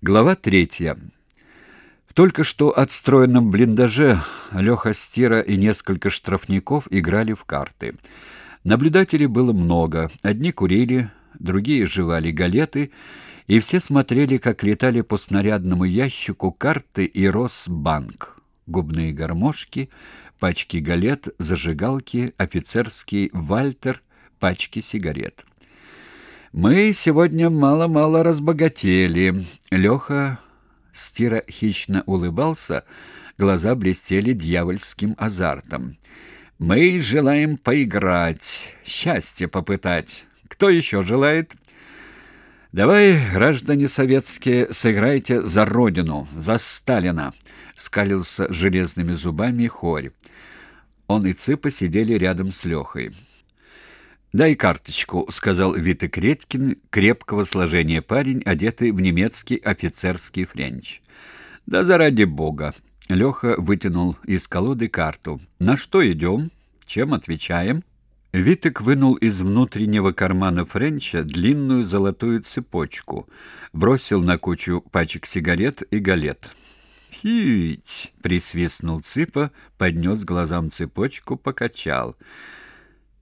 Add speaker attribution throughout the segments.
Speaker 1: Глава третья. В только что отстроенном блиндаже Леха Стира и несколько штрафников играли в карты. Наблюдателей было много. Одни курили, другие жевали галеты, и все смотрели, как летали по снарядному ящику карты и рос банк. Губные гармошки, пачки галет, зажигалки, офицерский вальтер, пачки сигарет. Мы сегодня мало-мало разбогатели. Леха стира хищно улыбался, глаза блестели дьявольским азартом. Мы желаем поиграть, счастье попытать. Кто еще желает? Давай, граждане советские, сыграйте за родину, за Сталина, скалился железными зубами Хорь. Он и Цыпа сидели рядом с Лехой. «Дай карточку», — сказал Витек Редькин, крепкого сложения парень, одетый в немецкий офицерский френч. «Да заради бога!» Леха вытянул из колоды карту. «На что идем? Чем отвечаем?» Витек вынул из внутреннего кармана френча длинную золотую цепочку, бросил на кучу пачек сигарет и галет. «Фить!» — присвистнул Цыпа, поднес глазам цепочку, покачал —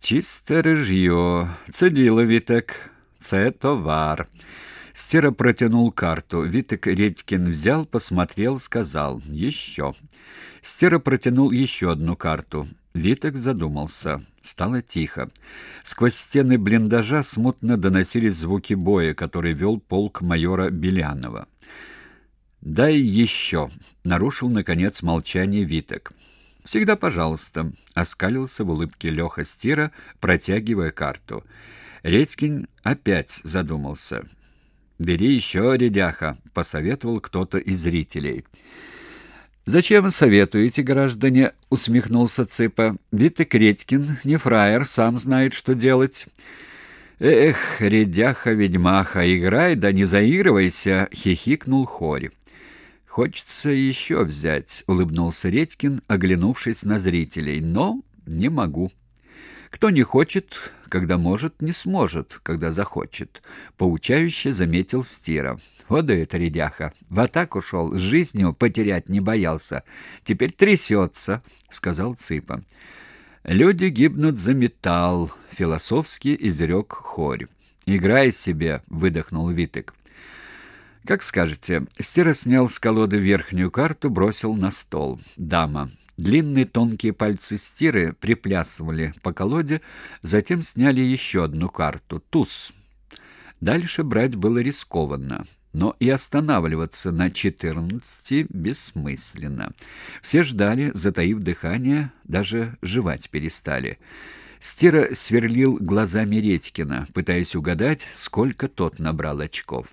Speaker 1: Чисте рыжье. Цедила Витек. Це товар. Стера протянул карту. Витек Редькин взял, посмотрел, сказал «Еще». Стера протянул еще одну карту. Витек задумался. Стало тихо. Сквозь стены блиндажа смутно доносились звуки боя, который вел полк майора Белянова. «Дай еще», — нарушил, наконец, молчание Витек. «Всегда пожалуйста», — оскалился в улыбке Леха Стира, протягивая карту. Редькин опять задумался. «Бери еще, редяха», — посоветовал кто-то из зрителей. «Зачем советуете, граждане?» — усмехнулся Цыпа. «Витек Редькин, не фраер, сам знает, что делать». «Эх, редяха-ведьмаха, играй, да не заигрывайся!» — хихикнул Хорь. «Хочется еще взять», — улыбнулся Редькин, оглянувшись на зрителей, — «но не могу». «Кто не хочет, когда может, не сможет, когда захочет», — поучающе заметил Стира. «Вот да это редяха! В атаку шел, с жизнью потерять не боялся. Теперь трясется», — сказал Цыпа. «Люди гибнут за металл», — философски изрек Хорь. «Играй себе», — выдохнул Витек. «Как скажете». Стера снял с колоды верхнюю карту, бросил на стол. «Дама». Длинные тонкие пальцы стиры приплясывали по колоде, затем сняли еще одну карту — туз. Дальше брать было рискованно, но и останавливаться на четырнадцати бессмысленно. Все ждали, затаив дыхание, даже жевать перестали. Стира сверлил глазами Редькина, пытаясь угадать, сколько тот набрал очков.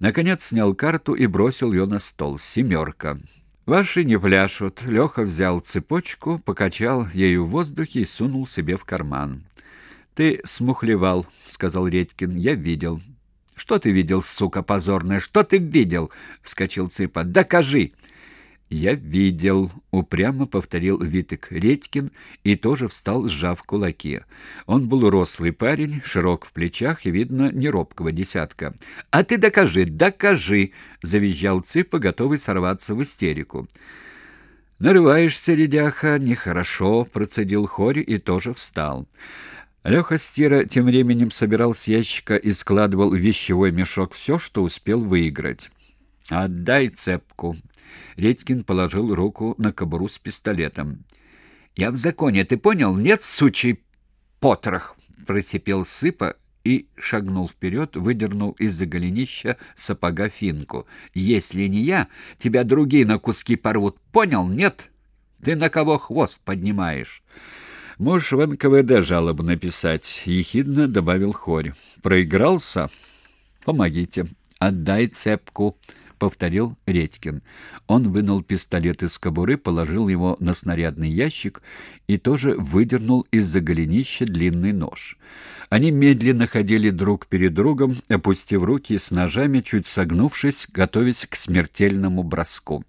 Speaker 1: Наконец снял карту и бросил ее на стол. «Семерка». «Ваши не пляшут». Леха взял цепочку, покачал ею в воздухе и сунул себе в карман. «Ты смухлевал», — сказал Редькин. «Я видел». «Что ты видел, сука позорная? Что ты видел?» — вскочил Цыпа. «Докажи!» «Я видел», — упрямо повторил Витек Редькин и тоже встал, сжав кулаки. Он был рослый парень, широк в плечах и, видно, не робкого десятка. «А ты докажи, докажи!» — завизжал Цыпа, готовый сорваться в истерику. «Нарываешься, ледяха, нехорошо», — процедил Хорь и тоже встал. Леха Стира тем временем собирал с ящика и складывал в вещевой мешок все, что успел выиграть. «Отдай цепку», Редькин положил руку на кобуру с пистолетом. «Я в законе, ты понял? Нет, сучий потрох!» — просипел Сыпа и шагнул вперед, выдернул из-за голенища сапога финку. «Если не я, тебя другие на куски порвут. Понял? Нет? Ты на кого хвост поднимаешь?» «Можешь в НКВД жалобу написать», — ехидно добавил Хорь. «Проигрался? Помогите. Отдай цепку» повторил Редькин. Он вынул пистолет из кобуры, положил его на снарядный ящик и тоже выдернул из-за голенища длинный нож. Они медленно ходили друг перед другом, опустив руки с ножами, чуть согнувшись, готовясь к смертельному броску.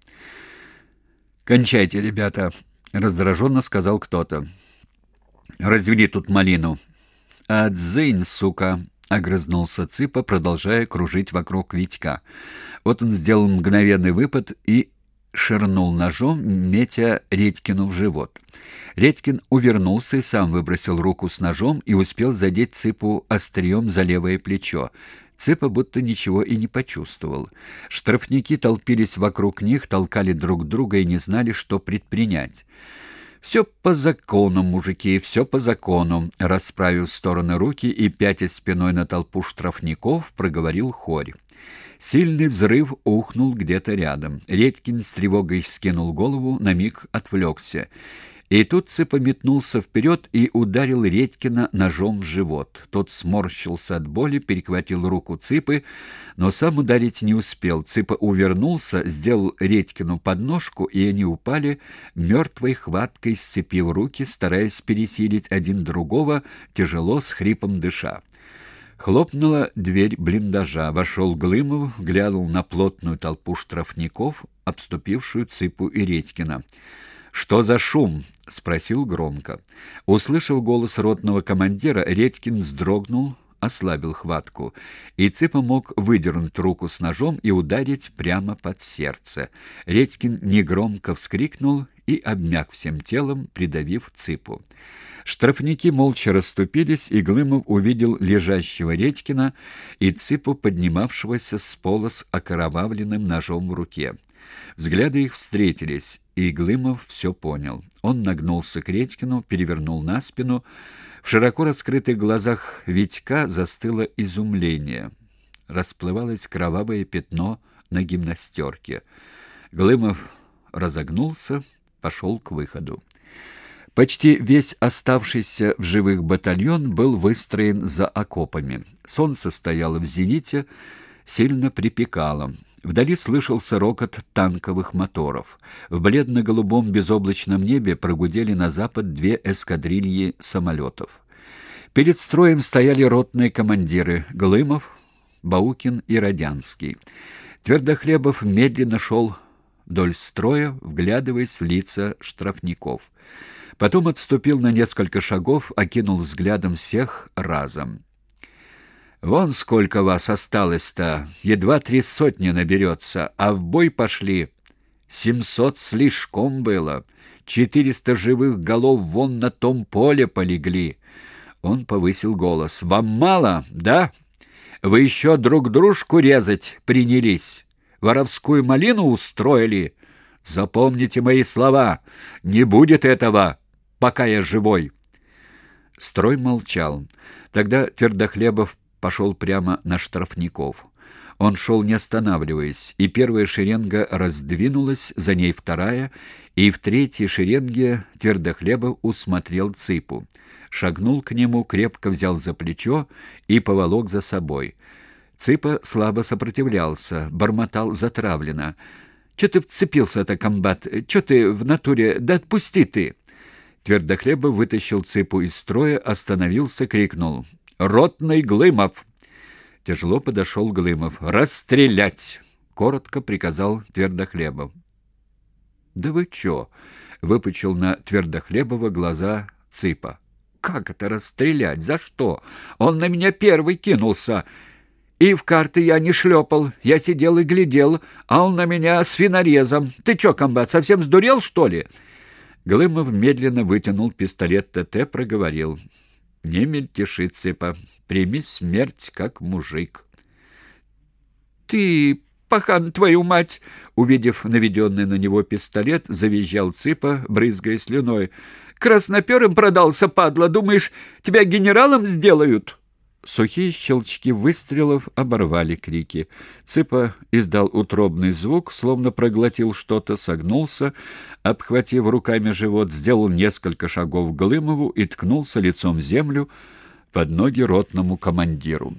Speaker 1: «Кончайте, ребята!» — раздраженно сказал кто-то. «Развели тут малину». «Отзынь, сука!» — огрызнулся Цыпа, продолжая кружить вокруг Витька. Вот он сделал мгновенный выпад и шернул ножом, метя Редькину в живот. Редькин увернулся и сам выбросил руку с ножом и успел задеть Цыпу острием за левое плечо. Цыпа будто ничего и не почувствовал. Штрафники толпились вокруг них, толкали друг друга и не знали, что предпринять. «Все по закону, мужики, все по закону», — расправив стороны руки и пятя спиной на толпу штрафников, проговорил Хорь. Сильный взрыв ухнул где-то рядом. Редькин с тревогой скинул голову, на миг отвлекся. И тут Цыпа метнулся вперед и ударил Редькина ножом в живот. Тот сморщился от боли, перехватил руку Цыпы, но сам ударить не успел. Цыпа увернулся, сделал Редькину подножку, и они упали, мертвой хваткой сцепив руки, стараясь пересилить один другого, тяжело с хрипом дыша. Хлопнула дверь блиндажа. Вошел Глымов, глянул на плотную толпу штрафников, обступившую Цыпу и Редькина. «Что за шум?» — спросил громко. Услышав голос ротного командира, Редькин вздрогнул, ослабил хватку, и Цыпа мог выдернуть руку с ножом и ударить прямо под сердце. Редькин негромко вскрикнул и обмяк всем телом, придавив Цыпу. Штрафники молча расступились, и Глымов увидел лежащего Редькина и Цыпу, поднимавшегося с пола с окоровавленным ножом в руке. Взгляды их встретились, и Глымов все понял. Он нагнулся к Редькину, перевернул на спину. В широко раскрытых глазах Витька застыло изумление. Расплывалось кровавое пятно на гимнастерке. Глымов разогнулся, пошел к выходу. Почти весь оставшийся в живых батальон был выстроен за окопами. Солнце стояло в зените, сильно припекало. Вдали слышался рокот танковых моторов. В бледно-голубом безоблачном небе прогудели на запад две эскадрильи самолетов. Перед строем стояли ротные командиры Глымов, Баукин и Родянский. Твердохлебов медленно шел вдоль строя, вглядываясь в лица штрафников. Потом отступил на несколько шагов, окинул взглядом всех разом. Вон сколько вас осталось-то, едва три сотни наберется, а в бой пошли. Семьсот слишком было, четыреста живых голов вон на том поле полегли. Он повысил голос. «Вам мало, да? Вы еще друг дружку резать принялись? Воровскую малину устроили? Запомните мои слова, не будет этого, пока я живой». Строй молчал. Тогда Твердохлебов пошел прямо на штрафников. Он шел не останавливаясь, и первая шеренга раздвинулась, за ней вторая, и в третьей шеренге Твердохлебов усмотрел цыпу. Шагнул к нему, крепко взял за плечо и поволок за собой. Цыпа слабо сопротивлялся, бормотал затравленно. «Че ты вцепился-то, комбат? Че ты в натуре? Да отпусти ты!» Твердохлебов вытащил цыпу из строя, остановился, крикнул. Ротный Глымов!» Тяжело подошел Глымов. «Расстрелять!» — коротко приказал Твердохлебов. «Да вы чё?» — выпучил на Твердохлебова глаза Цыпа. «Как это расстрелять? За что? Он на меня первый кинулся!» И в карты я не шлепал. Я сидел и глядел, а он на меня с винорезом. Ты чё, комбат, совсем сдурел, что ли?» Глымов медленно вытянул пистолет ТТ, проговорил. Не мельтеши, цыпа, прими смерть как мужик. Ты, пахан, твою мать! Увидев наведенный на него пистолет, завизжал цыпа, брызгая слюной. Красноперым продался, падла, думаешь, тебя генералом сделают?» Сухие щелчки выстрелов оборвали крики. Цыпа издал утробный звук, словно проглотил что-то, согнулся, обхватив руками живот, сделал несколько шагов к Глымову и ткнулся лицом в землю под ноги ротному командиру.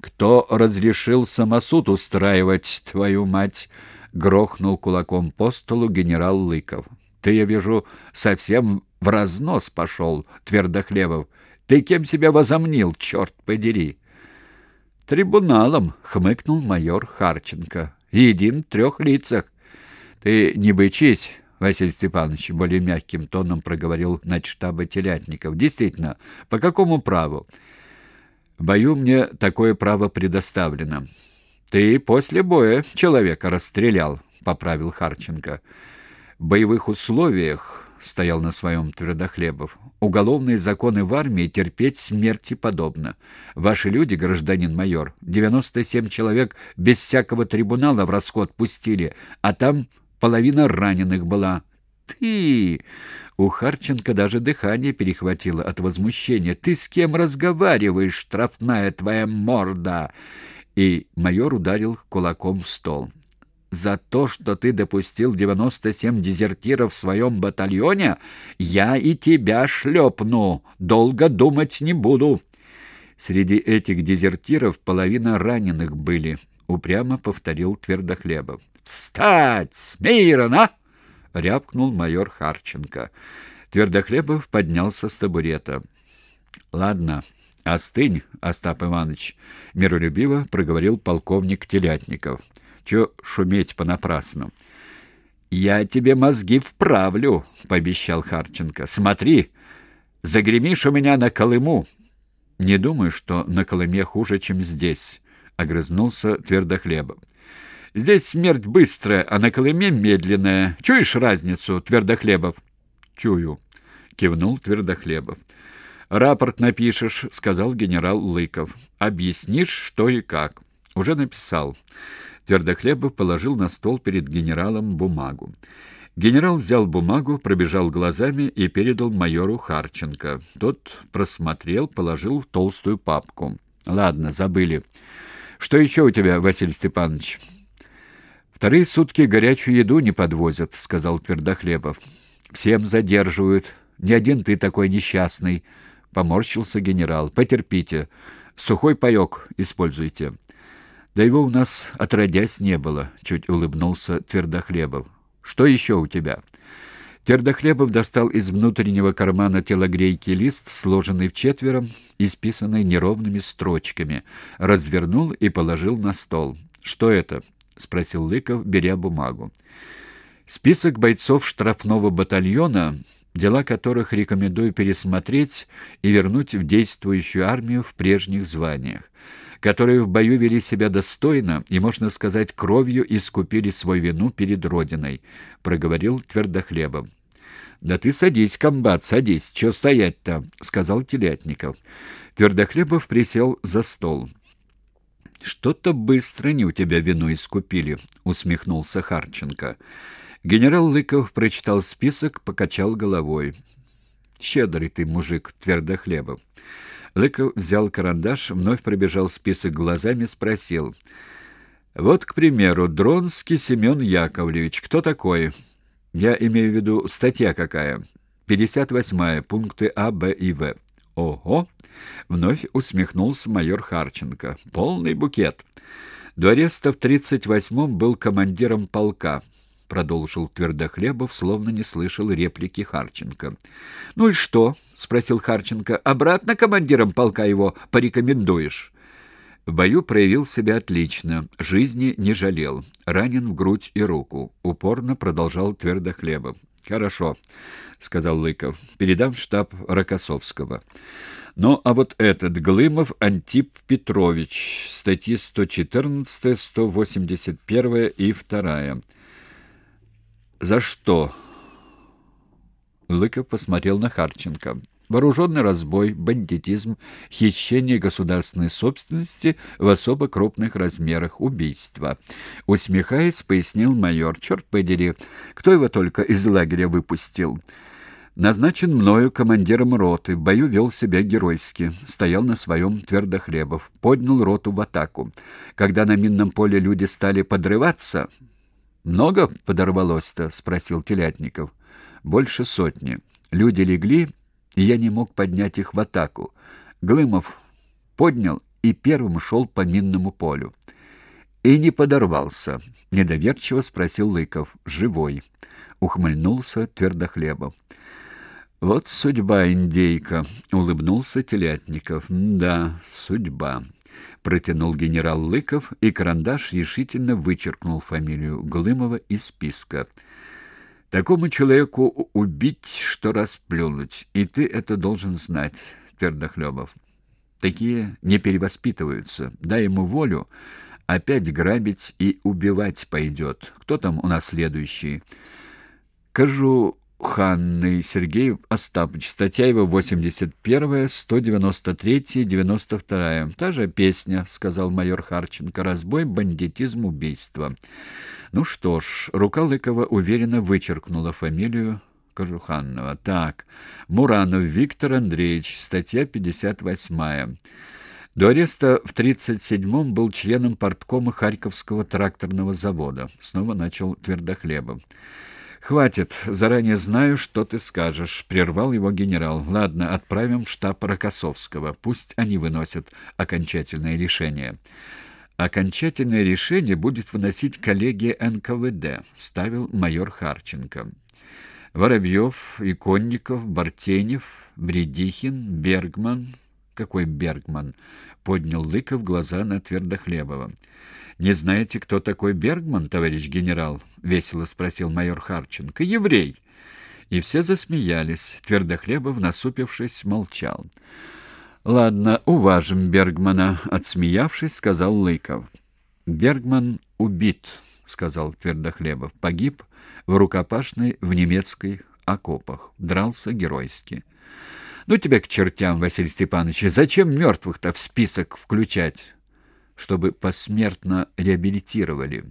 Speaker 1: «Кто разрешил самосуд устраивать, твою мать?» — грохнул кулаком по столу генерал Лыков. «Ты, я вижу, совсем в разнос пошел, Твердохлебов. Ты кем себя возомнил, черт подери? Трибуналом, хмыкнул майор Харченко. Един в трех лицах. Ты не бычись, Василий Степанович, более мягким тоном проговорил начштаба Телятников. Действительно, по какому праву? В бою мне такое право предоставлено. Ты после боя человека расстрелял, поправил Харченко. В боевых условиях стоял на своем Твердохлебов. Уголовные законы в армии терпеть смерти подобно. Ваши люди, гражданин майор, 97 человек без всякого трибунала в расход пустили, а там половина раненых была. Ты! У Харченко даже дыхание перехватило от возмущения. Ты с кем разговариваешь, штрафная твоя морда? И майор ударил кулаком в стол за то, что ты допустил 97 дезертиров в своем батальоне, я и тебя шлепну, долго думать не буду». Среди этих дезертиров половина раненых были, — упрямо повторил Твердохлебов. «Встать! Смирно!» — рявкнул майор Харченко. Твердохлебов поднялся с табурета. «Ладно, остынь, Остап Иванович», — миролюбиво проговорил полковник Телятников. Че шуметь понапрасну? «Я тебе мозги вправлю», — пообещал Харченко. «Смотри, загремишь у меня на Колыму». «Не думаю, что на Колыме хуже, чем здесь», — огрызнулся Твердохлебов. «Здесь смерть быстрая, а на Колыме медленная. Чуешь разницу, Твердохлебов?» «Чую», — кивнул Твердохлебов. «Рапорт напишешь», — сказал генерал Лыков. «Объяснишь, что и как». «Уже написал». Твердохлебов положил на стол перед генералом бумагу. Генерал взял бумагу, пробежал глазами и передал майору Харченко. Тот просмотрел, положил в толстую папку. «Ладно, забыли. Что еще у тебя, Василий Степанович?» «Вторые сутки горячую еду не подвозят», — сказал Твердохлебов. «Всем задерживают. Не один ты такой несчастный», — поморщился генерал. «Потерпите. Сухой паек используйте». Да его у нас отродясь не было, чуть улыбнулся Твердохлебов. Что еще у тебя? Твердохлебов достал из внутреннего кармана телогрейки лист, сложенный в четверо, исписанный неровными строчками, развернул и положил на стол. Что это? спросил Лыков, беря бумагу. Список бойцов штрафного батальона, дела которых рекомендую пересмотреть и вернуть в действующую армию в прежних званиях которые в бою вели себя достойно и, можно сказать, кровью искупили свою вину перед Родиной, — проговорил Твердохлебов. — Да ты садись, комбат, садись, чё стоять-то? — сказал Телятников. Твердохлебов присел за стол. — Что-то быстро не у тебя вину искупили, — усмехнулся Харченко. Генерал Лыков прочитал список, покачал головой. — Щедрый ты мужик, Твердохлебов. Лыков взял карандаш, вновь пробежал список глазами, спросил. «Вот, к примеру, Дронский Семен Яковлевич. Кто такой?» «Я имею в виду, статья какая?» «Пятьдесят восьмая, пункты А, Б и В». «Ого!» — вновь усмехнулся майор Харченко. «Полный букет. До ареста в тридцать восьмом был командиром полка». — продолжил Твердохлебов, словно не слышал реплики Харченко. — Ну и что? — спросил Харченко. — Обратно командиром полка его порекомендуешь? В бою проявил себя отлично, жизни не жалел, ранен в грудь и руку. Упорно продолжал Твердохлебов. — Хорошо, — сказал Лыков. — Передам в штаб Рокоссовского. Ну, а вот этот, Глымов Антип Петрович, статьи 114, 181 и 2. «За что?» Лыков посмотрел на Харченко. Вооруженный разбой, бандитизм, хищение государственной собственности в особо крупных размерах, убийства. Усмехаясь, пояснил майор. «Черт подери, кто его только из лагеря выпустил?» Назначен мною командиром роты, в бою вел себя геройски, стоял на своем твердохлебов, поднял роту в атаку. Когда на минном поле люди стали подрываться, «Много подорвалось-то?» — спросил Телятников. «Больше сотни. Люди легли, и я не мог поднять их в атаку. Глымов поднял и первым шел по минному полю. И не подорвался. Недоверчиво спросил Лыков. «Живой». Ухмыльнулся Твердохлебов. «Вот судьба, индейка», — улыбнулся Телятников. «Да, судьба» протянул генерал Лыков, и карандаш решительно вычеркнул фамилию Глымова из списка. Такому человеку убить, что расплюнуть, и ты это должен знать, Твердохлебов. Такие не перевоспитываются. Дай ему волю, опять грабить и убивать пойдет. Кто там у нас следующий? Кажу Ханны Сергей Остапович. Статья его 81, 193, 92. Та же песня, сказал майор Харченко. Разбой, бандитизм, убийство. Ну что ж, рука Лыкова уверенно вычеркнула фамилию Кожуханного. Так, Муранов Виктор Андреевич, статья 58. До ареста в 37-м был членом парткома Харьковского тракторного завода. Снова начал Твердохлебов. «Хватит, заранее знаю, что ты скажешь», — прервал его генерал. «Ладно, отправим в штаб Рокоссовского. Пусть они выносят окончательное решение». «Окончательное решение будет выносить коллегия НКВД», — ставил майор Харченко. Воробьев, Иконников, Бартенев, Бредихин, Бергман. Какой Бергман? Поднял Лыков глаза на Твердохлебова. «Не знаете, кто такой Бергман, товарищ генерал?» — весело спросил майор Харченко. «Еврей!» И все засмеялись. Твердохлебов, насупившись, молчал. «Ладно, уважим Бергмана», — отсмеявшись, сказал Лыков. «Бергман убит», — сказал Твердохлебов. «Погиб в рукопашной в немецкой окопах. Дрался геройски. Ну тебя к чертям, Василий Степанович, зачем мертвых-то в список включать? Чтобы посмертно реабилитировали.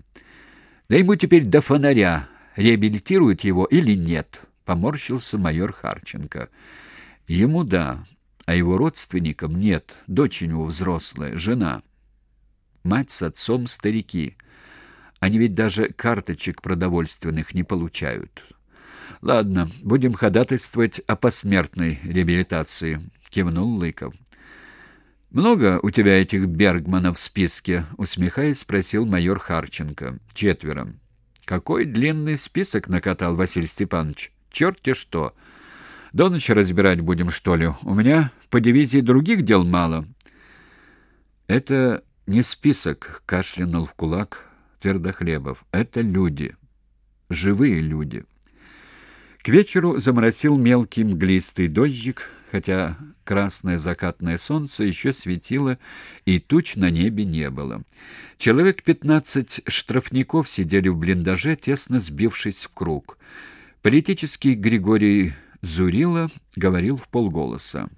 Speaker 1: Да ему теперь до фонаря, реабилитируют его или нет, поморщился майор Харченко. Ему да, а его родственникам нет, дочь у него взрослая, жена. Мать с отцом старики. Они ведь даже карточек продовольственных не получают. Ладно, будем ходатайствовать о посмертной реабилитации, кивнул Лыков. Много у тебя этих Бергманов в списке, усмехаясь, спросил майор Харченко. Четверо. Какой длинный список накатал Василий Степанович? Черт-те что! До ночи разбирать будем, что ли? У меня по дивизии других дел мало. Это не список, кашлянул в кулак Твердохлебов. Это люди. Живые люди. К вечеру заморосил мелкий мглистый дождик, хотя красное закатное солнце еще светило, и туч на небе не было. Человек пятнадцать штрафников сидели в блиндаже, тесно сбившись в круг. Политический Григорий Зурила говорил в полголоса.